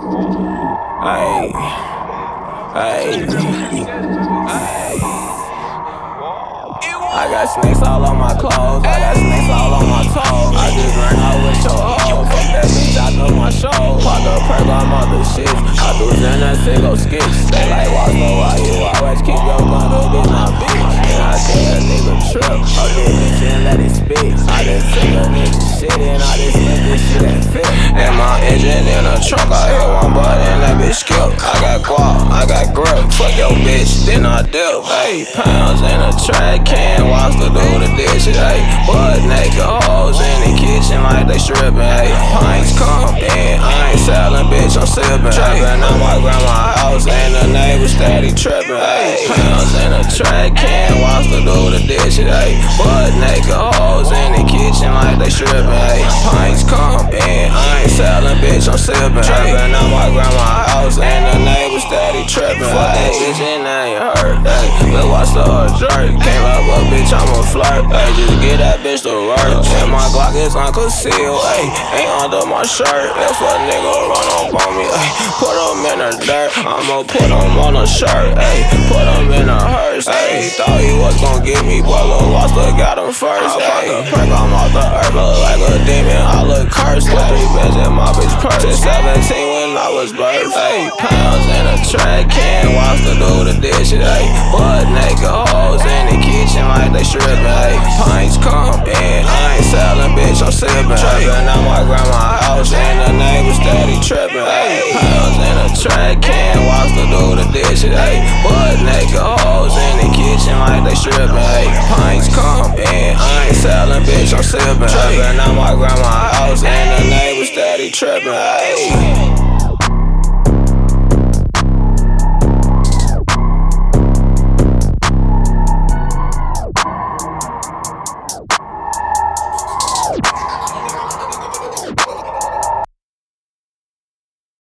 Hey, hey, hey. I got snakes all on my clothes. I got snakes all on my toes. I just ran out with your hoe. Fuck that bitch, I know my show. Pop the perk on mother shit. I do in that single skits. They like, why I got I got grip. Fuck your bitch, then I dip. Eight pounds in a track can. Watch the do the dishes. Hey, butt naked hoes in the kitchen like they stripping. Hey, pints come in. I ain't selling, bitch. I'm sipping. Trapping on my grandma's house and the neighbors steady tripping. Hey, pounds in a track can. Watch the do the dishes. Hey, butt naked hoes in the kitchen like they stripping. Hey, pints come in. I ain't selling, bitch. I'm sipping. Trapping on my grandma's house and the neighbors steady tripping. Fuck that bitch and I ain't hurt. Hey, but watch the jerk. Came up a bitch, I'm a flirt. Hey, just get that bitch to work. And my Glock is unconcealed. Hey, ain't under my shirt. If a nigga run up on me, hey, put him in the dirt. I'ma put him on a shirt. Hey, put him in a hearse. Hey, thought he was gon' get me, but Lil Wasta got him first. Hey, perk, I'm off the earth, look like a demon. I look cursed. With three bands in my bitch purse. 17 when I was birthed. Hey, pounds in a track can. Watch the do the dishes. Hey, butt naked hoes in the kitchen like they stripping. Hey, pints come in. I ain't selling, bitch. I'm sipping. Trapping out my grandma's house and the neighbors steady tripping. Hey, pounds in a track can. Watch the do the dishes. Hey, butt naked hoes in the kitchen like they stripping. Hey, pints come in. I ain't selling, bitch. I'm sipping. Trapping out my grandma's house and the neighbors steady tripping. Hey.